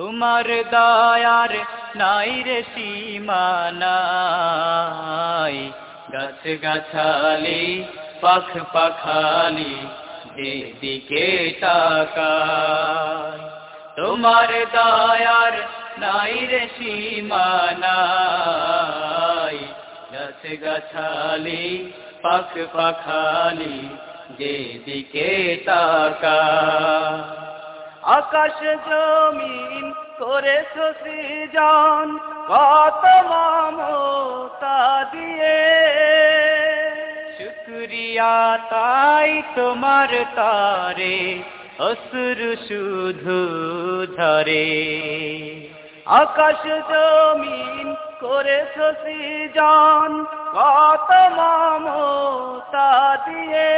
তোমার দায়ার নাই রে সীমানাই গাছ গাছালি পাখ পাখালি যেদিকে তাকায়, তোমার দায়ার নাই রে সীমানাই গাছ গাছালি পাখ পাখালি যেদিকে তাকায় আকাশ জমিন করেছ সৃজন কত মমতা দিয়ে। শুক্রিয়া তাই তোমার তারে অসুর শুধু ধরে। আকাশ জমিন করেছ সৃজন কত মমতা দিয়ে।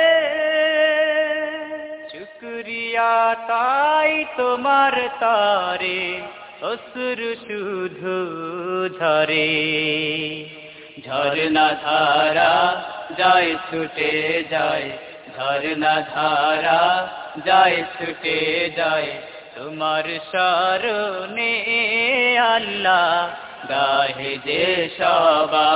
শুক্রিয়া তাই তোমার তারে অসুর শুধু ঝরে। ঝরনা ধারা যায়, ছুটে যায়। ঝরনা ধারা যায়, ছুটে যায়। তোমার স্মরণে আল্লাহ গাহে যে সবা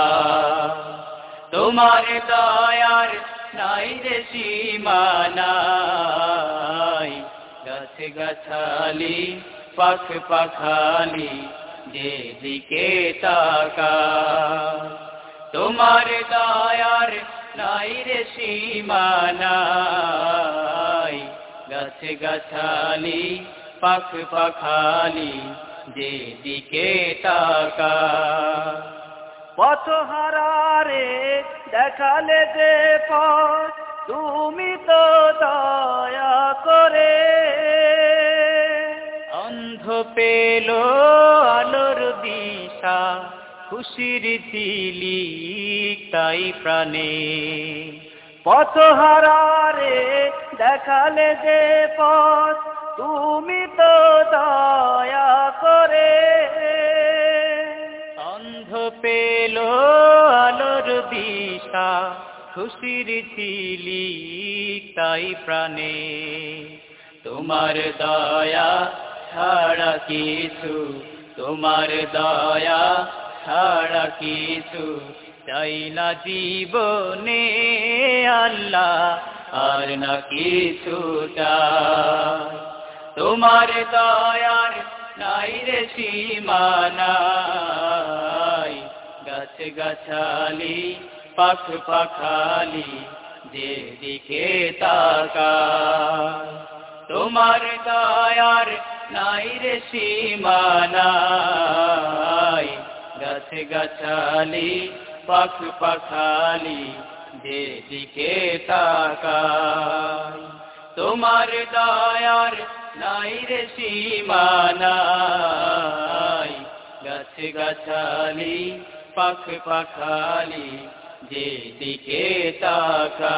তোমার দয়ার নাই রে সীমানাই। গাছ গাছালি, পাখ পাখালি, যেদিকে তাকা তোমার দয়ার নাই রে সীমানাই। গাছ গাছালি, পাখ পাখালি, যেদিকে তাকা পথ হারারে দেখালে যে পথ তুমি তো দয়া করে। অন্ধ পেল আলোর দিশা, খুশির ছিলি তাই প্রাণে। পথ হারারে দেখালে যে পথ তুমি তো দয়া করে। অন্ধ পেল দিশা, খুশির ছিলি তাই প্রাণে। তোমার দয়া ছাড়া কিছু, তোমার দয়া ছাড়া কিছু চাই না জীবনে আল্লাহ, আর না কিছু তোমার দয়ার নাই রে সীমানাই গাছ গাছালি, পাখ পাখালি, যেদিকে তাকা তোমার দয়ার নাই রে সীমানাই গাছ গাছালি, পাখ পাখালি, যেদিকে তাকা তোমার দয়ার নাই রে সীমানাই গাছ গাছালি পাখ পাখালি যেদিকে তাকা